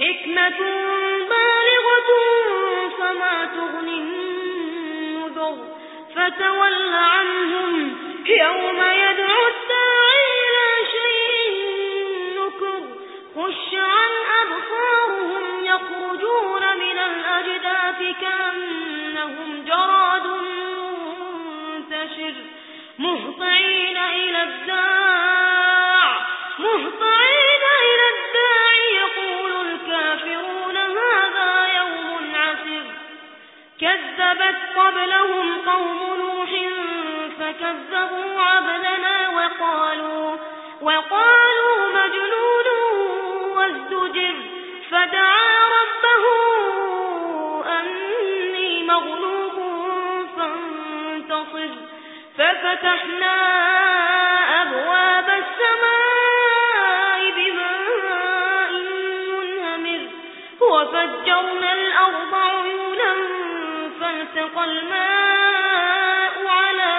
حكمة بالغة فما تغني النذر. فتول عنهم يوم يدعو الداعي إلى شيء نكر. خش عن أبصارهم يخرجون من الأجداث كأنهم جراد منتشر. مهطعين إلى الداع مهطعين كذبت قبلهم قوم نوح فكذبوا عبدنا وقالوا وقالوا مجنون وازدجر فدعا ربه أني مغلوب فانتصر ففتحنا فالتقى الماء على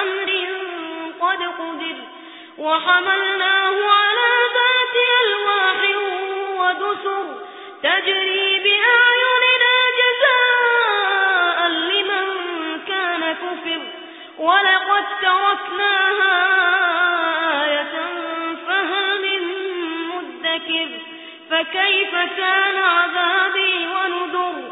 أمر قد قدر وحملناه على ذات ألواح ودسر تجري بأعيننا جزاء لمن كان كفر ولقد تركناها آية فهل من مدكر فكيف كان عذابي ونذر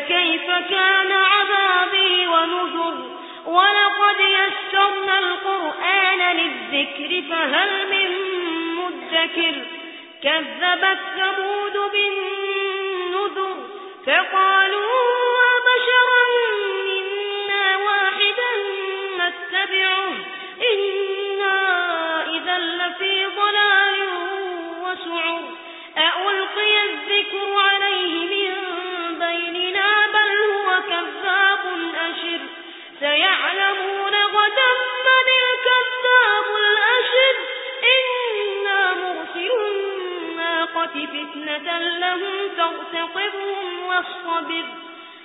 فكيف كان عذابي ونذر؟ ولقد يسرنا القرآن للذكر فهل من مدكر؟ كذبت ثمود بالنذر فقالوا وبشرا منا واحدا نتبعه. إنا إذا لفي ضلال وسعر. أألقي الذكر عليه من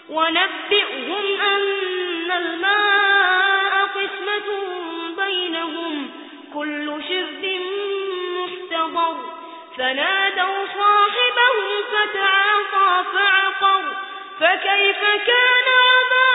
ونبئهم أن الماء قسمة بينهم. كل شرد محتضر. فنادوا صاحبهم فتعاطى فعقر. فكيف كان عذابي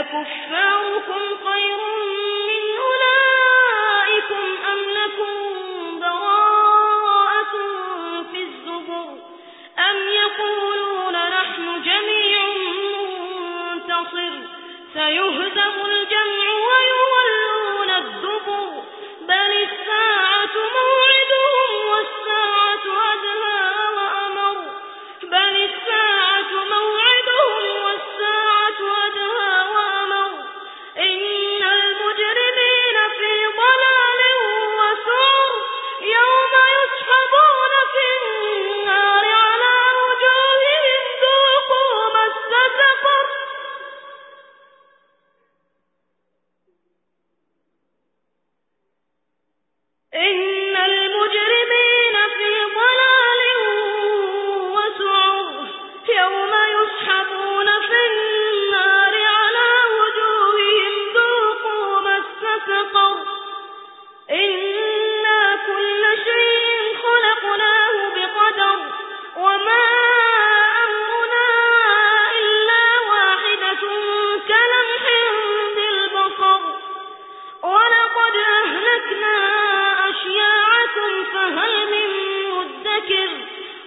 أكفاركم خير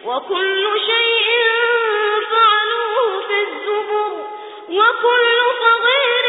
وكل شيء فعلوه في الزبر وكل صغير